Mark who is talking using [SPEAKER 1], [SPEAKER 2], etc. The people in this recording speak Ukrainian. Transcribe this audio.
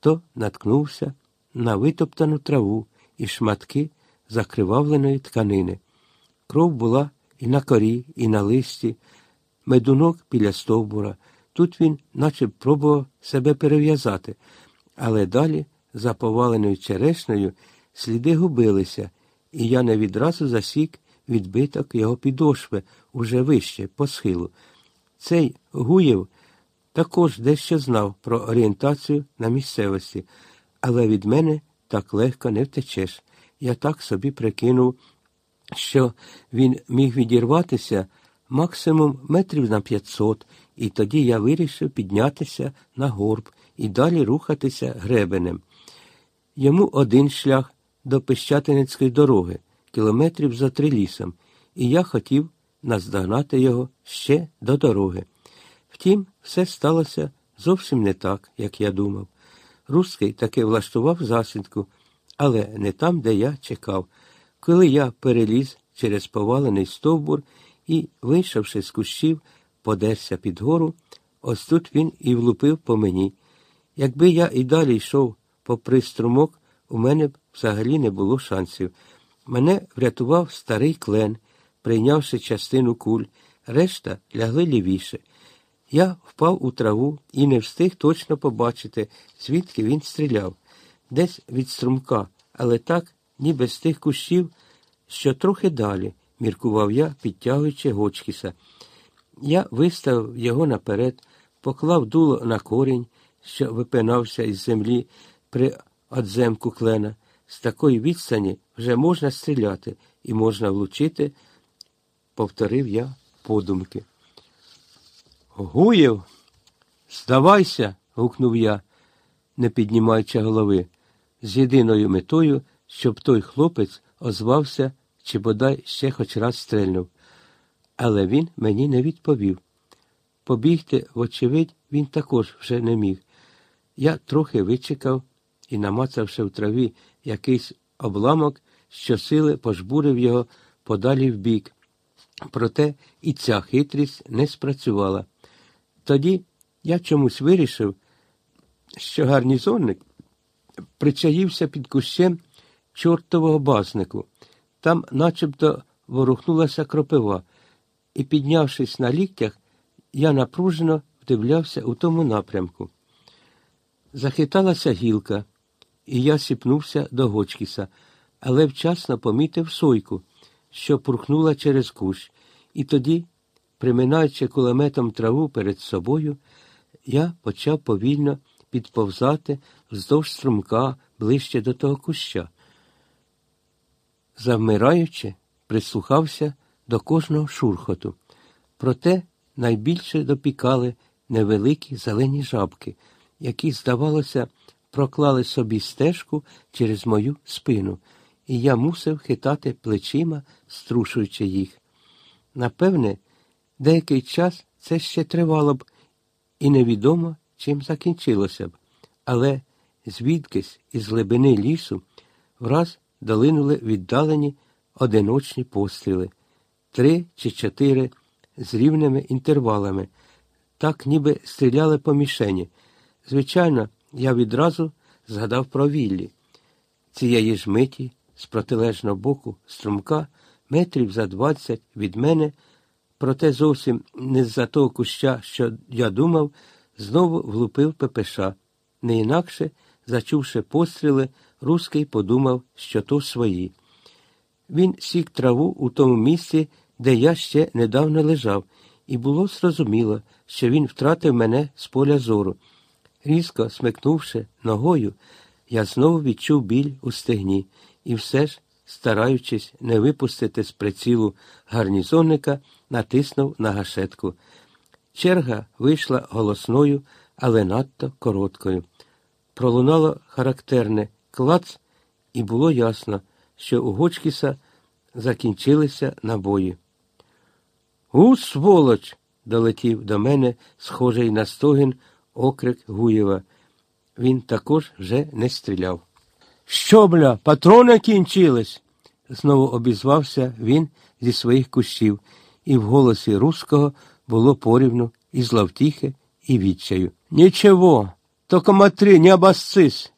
[SPEAKER 1] то наткнувся на витоптану траву і шматки закривавленої тканини. Кров була і на корі, і на листі, медунок біля стовбура. Тут він наче пробував себе перев'язати, але далі, за поваленою черешнею, сліди губилися, і я не відразу засік відбиток його підошви уже вище, по схилу. Цей Гуєв також дещо знав про орієнтацію на місцевості, але від мене так легко не втечеш. Я так собі прикинув, що він міг відірватися максимум метрів на п'ятсот, і тоді я вирішив піднятися на горб і далі рухатися гребенем. Йому один шлях до Пещатинецької дороги, кілометрів за три лісом, і я хотів наздогнати його ще до дороги. Втім, все сталося зовсім не так, як я думав. Руський таки влаштував засідку, але не там, де я чекав. Коли я переліз через повалений стовбур і, вийшовши з кущів, подерся під гору, ось тут він і влупив по мені. Якби я і далі йшов попри струмок, у мене б взагалі не було шансів. Мене врятував старий клен, прийнявши частину куль, решта лягли лівіше. Я впав у траву і не встиг точно побачити, звідки він стріляв, десь від струмка, але так, ніби з тих кущів, що трохи далі, міркував я, підтягуючи Гочкіса. Я виставив його наперед, поклав дуло на корінь, що випинався із землі при одземку клена. З такої відстані вже можна стріляти і можна влучити, повторив я подумки. Гуєв, здавайся, гукнув я, не піднімаючи голови, з єдиною метою, щоб той хлопець озвався чи бодай ще хоч раз стрельнув. Але він мені не відповів. Побігти, вочевидь, він також вже не міг. Я трохи вичекав і, намацавши в траві якийсь обламок, щосили пожбурив його подалі вбік. Проте і ця хитрість не спрацювала. Тоді я чомусь вирішив, що гарнізонник причаївся під кущем чортового базнику. Там начебто ворухнулася кропива, і, піднявшись на ліктях, я напружено вдивлявся у тому напрямку. Захиталася гілка, і я сіпнувся до Гочкіса, але вчасно помітив сойку, що пурхнула через кущ, і тоді Приминаючи кулеметом траву перед собою, я почав повільно підповзати вздовж струмка ближче до того куща. Завмираючи, прислухався до кожного шурхоту. Проте найбільше допікали невеликі зелені жабки, які, здавалося, проклали собі стежку через мою спину, і я мусив хитати плечима, струшуючи їх. Напевне, Деякий час це ще тривало б, і невідомо, чим закінчилося б, але звідкись із глибини лісу враз долинули віддалені одиночні постріли, три чи чотири з рівними інтервалами, так ніби стріляли по мішені. Звичайно, я відразу згадав про Віллі. Цієї ж миті, з протилежного боку струмка, метрів за двадцять від мене проте зовсім не з-за того куща, що я думав, знову влупив ППШ. Не інакше, зачувши постріли, Руський подумав, що то свої. Він сік траву у тому місці, де я ще недавно лежав, і було зрозуміло, що він втратив мене з поля зору. Різко смикнувши ногою, я знову відчув біль у стегні, і все ж стараючись не випустити з прицілу гарнізонника, натиснув на гашетку. Черга вийшла голосною, але надто короткою. Пролунало характерне клац, і було ясно, що у Гочкіса закінчилися набої. У, сволоч! долетів до мене, схожий на стогін, окрик Гуєва. Він також вже не стріляв. Що, бля, патрони кінчились? знову обізвався він зі своїх кущів, і в голосі руського було порівну і зловтіхи, і відчаю. Нічого, Только смотри, не обоссись.